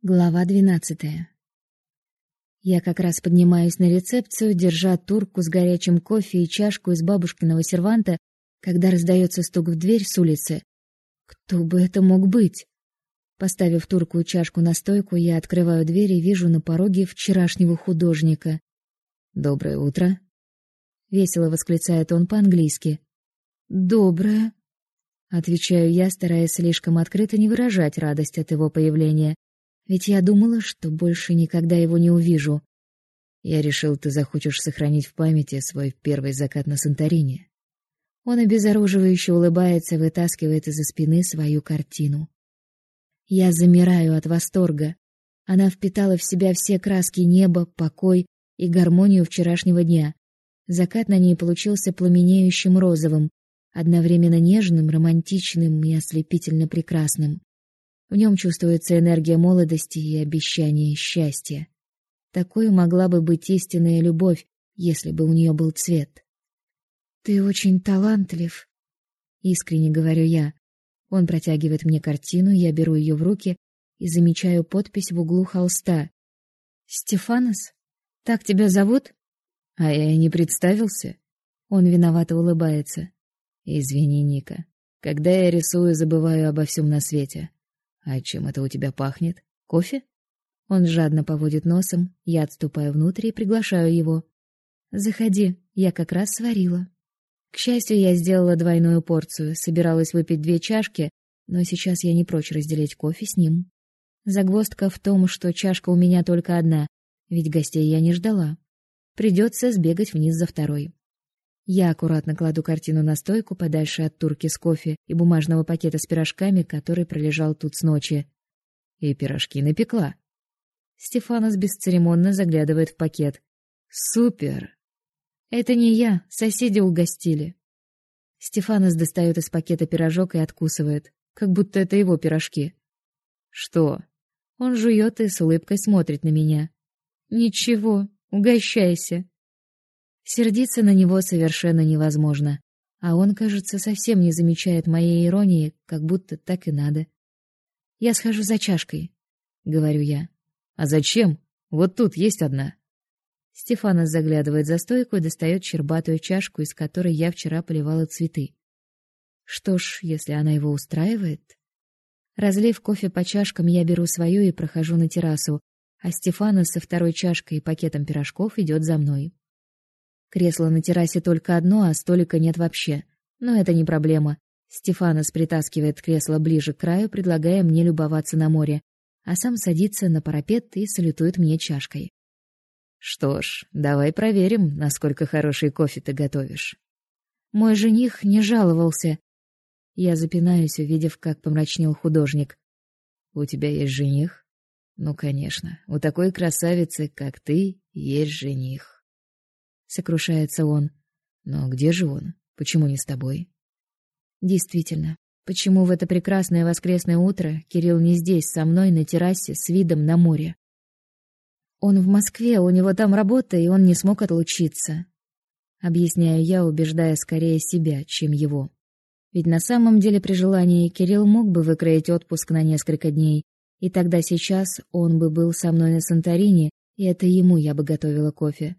Глава двенадцатая. Я как раз поднимаюсь на рецепцию, держа турку с горячим кофе и чашку из бабушкиного серванта, когда раздается стук в дверь с улицы. Кто бы это мог быть? Поставив турку и чашку на стойку, я открываю дверь и вижу на пороге вчерашнего художника. Доброе утро, весело восклицает он по-английски. Доброе, отвечаю я, стараясь слишком открыто не выражать радость от его появления. Ведь я думала, что больше никогда его не увижу. Я решил, ты захочешь сохранить в памяти свой первый закат на Санторини. Он обезоруживающе улыбается, вытаскивает из-за спины свою картину. Я замираю от восторга. Она впитала в себя все краски неба, покой и гармонию вчерашнего дня. Закат на ней получился пламенеющим розовым, одновременно нежным, романтичным и ослепительно прекрасным. В нем чувствуется энергия молодости и обещание счастья. Такой могла бы быть истинная любовь, если бы у нее был цвет. Ты очень талантлив, искренне говорю я. Он протягивает мне картину, я беру ее в руки и замечаю подпись в углу холста. Стефанос? Так тебя зовут? А я и не представился. Он виновато улыбается. Извини, Ника. Когда я рисую, забываю обо всем на свете. А чем это у тебя пахнет? Кофе? Он жадно поводит носом, я отступаю внутрь и приглашаю его. Заходи, я как раз сварила. К счастью, я сделала двойную порцию, собиралась выпить две чашки, но сейчас я не прочь разделить кофе с ним. Загвоздка в том, что чашка у меня только одна, ведь гостей я не ждала. Придется сбегать вниз за второй. Я аккуратно кладу картину на стойку подальше от турки с кофе и бумажного пакета с пирожками, который пролежал тут с ночи. И пирожки напекла. Стефанос бесцеремонно заглядывает в пакет. Супер. Это не я, соседи угостили. Стефанос достает из пакета пирожок и откусывает, как будто это его пирожки. Что? Он жует и с улыбкой смотрит на меня. Ничего, угощайся. Сердиться на него совершенно невозможно, а он, кажется, совсем не замечает моей иронии, как будто так и надо. Я схожу за чашкой, говорю я. А зачем? Вот тут есть одна. Стефанос заглядывает за стойку и достает щербатую чашку, из которой я вчера поливала цветы. Что ж, если она его устраивает, Разлив кофе по чашкам, я беру свою и прохожу на террасу, а Стефанос со второй чашкой и пакетом пирожков идет за мной. Кресло на террасе только одно, а столика нет вообще. Но это не проблема. Стефанос притаскивает кресло ближе к краю, предлагая мне любоваться на море, а сам садится на парапет и салютует мне чашкой. Что ж, давай проверим, насколько хороший кофе ты готовишь. Мой жених не жаловался. Я запинаюсь, увидев, как помрачнел художник. У тебя есть жених? Ну, конечно, у такой красавицы, как ты, есть жених сокрушается он. Но где же он? Почему не с тобой? Действительно, почему в это прекрасное воскресное утро Кирилл не здесь со мной на террасе с видом на море? Он в Москве, у него там работа, и он не смог отлучиться. Объясняю я, убеждая скорее себя, чем его. Ведь на самом деле при желании Кирилл мог бы выкроить отпуск на несколько дней, и тогда сейчас он бы был со мной на Санторини, и это ему я бы готовила кофе.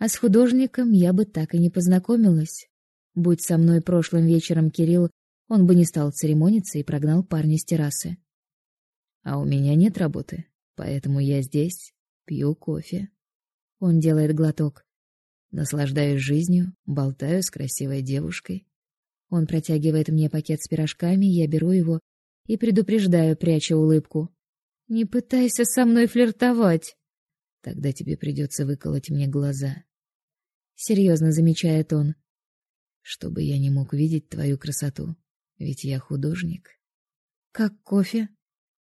А с художником я бы так и не познакомилась. Будь со мной прошлым вечером Кирилл, он бы не стал церемониться и прогнал парня с террасы. А у меня нет работы, поэтому я здесь, пью кофе. Он делает глоток. Наслаждаюсь жизнью, болтаю с красивой девушкой. Он протягивает мне пакет с пирожками, я беру его и предупреждаю, пряча улыбку. Не пытайся со мной флиртовать. Тогда тебе придется выколоть мне глаза серьезно замечает он. Чтобы я не мог видеть твою красоту, ведь я художник. Как кофе?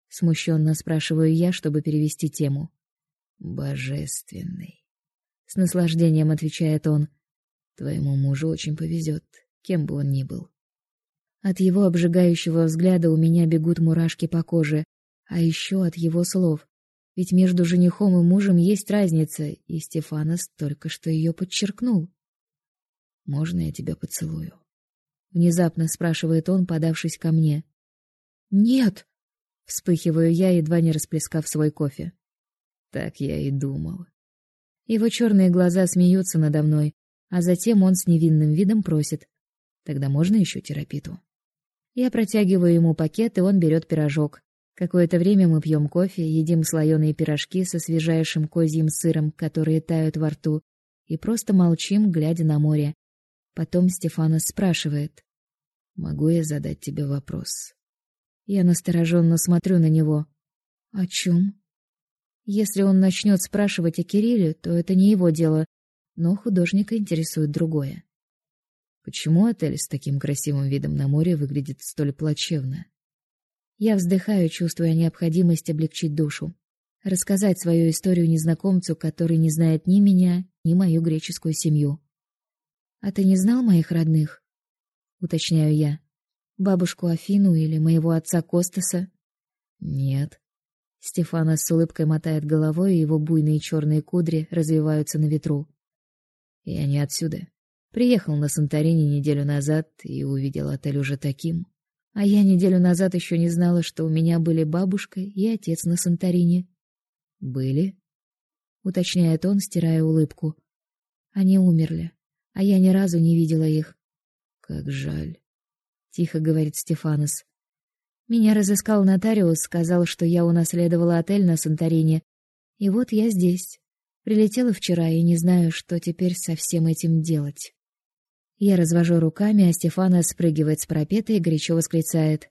смущенно спрашиваю я, чтобы перевести тему. Божественный. С наслаждением отвечает он. Твоему мужу очень повезет, кем бы он ни был. От его обжигающего взгляда у меня бегут мурашки по коже, а еще от его слов. Ведь между женихом и мужем есть разница, и Стефанос только что ее подчеркнул. Можно я тебя поцелую? внезапно спрашивает он, подавшись ко мне. Нет, Вспыхиваю я, едва не расплескав свой кофе. Так я и думал. Его черные глаза смеются надо мной, а затем он с невинным видом просит: "Тогда можно еще терапиту?" Я протягиваю ему пакет, и он берет пирожок. Какое-то время мы пьем кофе, едим слоеные пирожки со свежайшим козьим сыром, которые тают во рту, и просто молчим, глядя на море. Потом Стефанос спрашивает: "Могу я задать тебе вопрос?" Я настороженно смотрю на него. О чем? Если он начнет спрашивать о Кирилле, то это не его дело, но художника интересует другое. Почему отель с таким красивым видом на море выглядит столь плачевно? Я вздыхаю, чувствуя необходимость облегчить душу, рассказать свою историю незнакомцу, который не знает ни меня, ни мою греческую семью. А ты не знал моих родных? уточняю я бабушку Афину или моего отца Костаса? Нет. Стефана с улыбкой мотает головой, и его буйные черные кудри развиваются на ветру. Я не отсюда. Приехал на Санторини неделю назад и увидел отель уже таким. А я неделю назад еще не знала, что у меня были бабушка и отец на Санторини. Были? уточняет он, стирая улыбку. Они умерли, а я ни разу не видела их. Как жаль тихо говорит Стефанос. Меня разыскал нотариус, сказал, что я унаследовала отель на Санторини. И вот я здесь. Прилетела вчера и не знаю, что теперь со всем этим делать. Я развожу руками, а Стефана спрыгивает с парапета и горячо восклицает: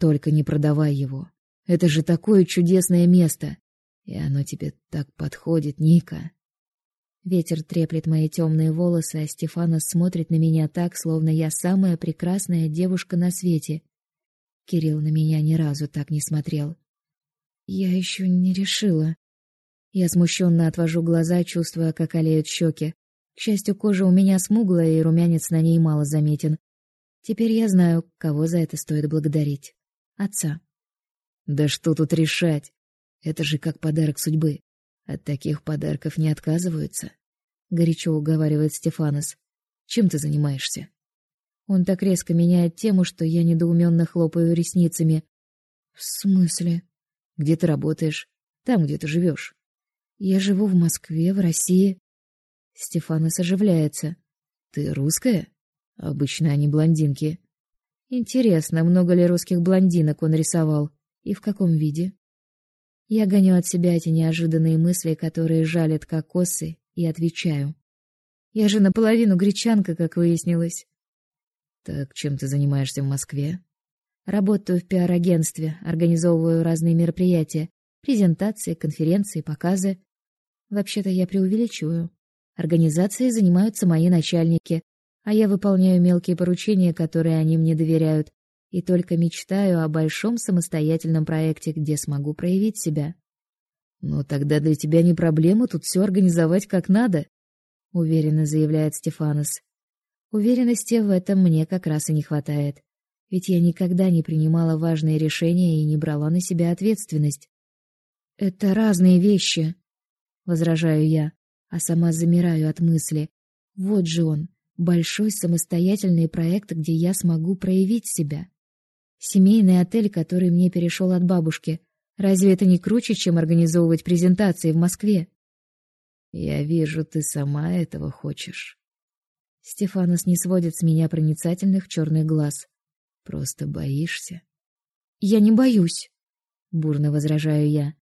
"Только не продавай его. Это же такое чудесное место, и оно тебе так подходит, Ника". Ветер треплет мои темные волосы, а Стефана смотрит на меня так, словно я самая прекрасная девушка на свете. Кирилл на меня ни разу так не смотрел. Я еще не решила. Я смущенно отвожу глаза, чувствуя, как олеют щеки. К счастью, кожа у меня смуглая, и румянец на ней мало заметен. Теперь я знаю, кого за это стоит благодарить. Отца. Да что тут решать? Это же как подарок судьбы. От таких подарков не отказываются, горячо уговаривает Стефанос. Чем ты занимаешься? Он так резко меняет тему, что я недоуменно хлопаю ресницами. В смысле? Где ты работаешь? Там, где ты живешь? Я живу в Москве, в России. Стефанос оживляется. Ты русская? Обычно они блондинки. Интересно, много ли русских блондинок он рисовал и в каком виде? Я гоню от себя эти неожиданные мысли, которые жалят как косы, и отвечаю. Я же наполовину гречанка, как выяснилось. Так чем ты занимаешься в Москве? Работаю в пиар-агентстве, организовываю разные мероприятия, презентации, конференции, показы. Вообще-то я преувеличиваю. Организацией занимаются мои начальники, а я выполняю мелкие поручения, которые они мне доверяют, и только мечтаю о большом самостоятельном проекте, где смогу проявить себя. Ну тогда для тебя не проблема тут все организовать как надо, уверенно заявляет Стефанос. Уверенности в этом мне как раз и не хватает. Ведь я никогда не принимала важные решения и не брала на себя ответственность. Это разные вещи, возражаю я, а сама замираю от мысли. Вот же он, большой самостоятельный проект, где я смогу проявить себя. Семейный отель, который мне перешел от бабушки. Разве это не круче, чем организовывать презентации в Москве? Я вижу, ты сама этого хочешь. Стефанос не сводит с меня проницательных черных глаз. Просто боишься? Я не боюсь, бурно возражаю я.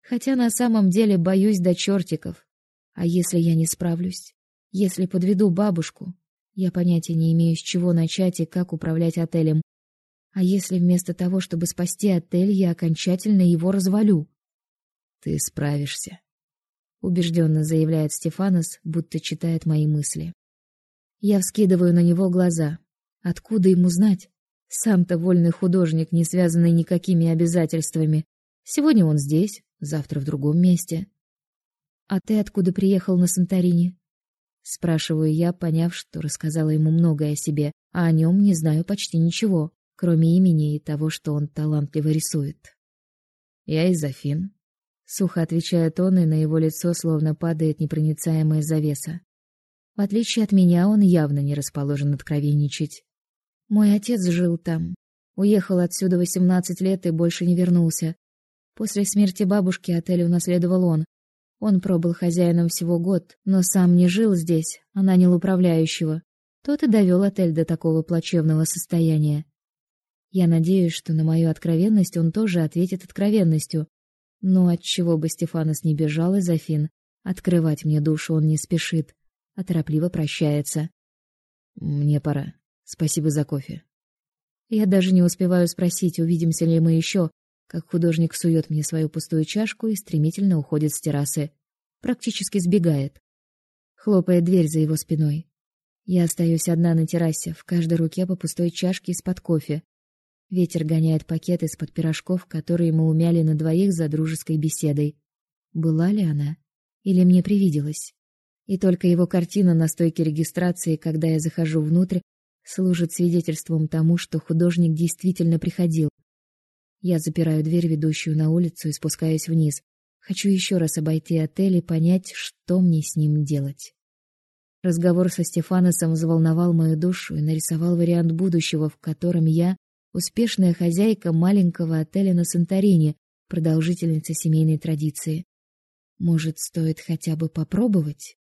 Хотя на самом деле боюсь до чертиков. А если я не справлюсь? Если подведу бабушку? Я понятия не имею, с чего начать и как управлять отелем. А если вместо того, чтобы спасти отель, я окончательно его развалю? Ты справишься, убежденно заявляет Стефанос, будто читает мои мысли. Я вскидываю на него глаза. Откуда ему знать? Сам-то вольный художник, не связанный никакими обязательствами. Сегодня он здесь, завтра в другом месте. А ты откуда приехал на Санторини? спрашиваю я, поняв, что рассказала ему многое о себе, а о нем не знаю почти ничего кроме имени и того, что он талантливо рисует. Я из Афин, сухо отвечает он, и на его лицо словно падает непроницаемая завеса. В отличие от меня, он явно не расположен откровенничать. Мой отец жил там. Уехал отсюда 18 лет и больше не вернулся. После смерти бабушки отель унаследовал он. Он пробыл хозяином всего год, но сам не жил здесь, а нанял управляющего. Тот и довел отель до такого плачевного состояния. Я надеюсь, что на мою откровенность он тоже ответит откровенностью. Но от чего бы Стефанос не бежал из Афин, открывать мне душу он не спешит, а торопливо прощается. Мне пора. Спасибо за кофе. Я даже не успеваю спросить, увидимся ли мы еще, как художник сует мне свою пустую чашку и стремительно уходит с террасы, практически сбегает. Хлопает дверь за его спиной. Я остаюсь одна на террасе, в каждой руке по пустой чашке из-под кофе. Ветер гоняет пакет из-под пирожков, которые мы умяли на двоих за дружеской беседой. Была ли она? Или мне привиделось? И только его картина на стойке регистрации, когда я захожу внутрь, служит свидетельством тому, что художник действительно приходил. Я запираю дверь, ведущую на улицу, и спускаюсь вниз. Хочу еще раз обойти отель и понять, что мне с ним делать. Разговор со Стефаносом взволновал мою душу и нарисовал вариант будущего, в котором я успешная хозяйка маленького отеля на Санторини, продолжительница семейной традиции. Может, стоит хотя бы попробовать?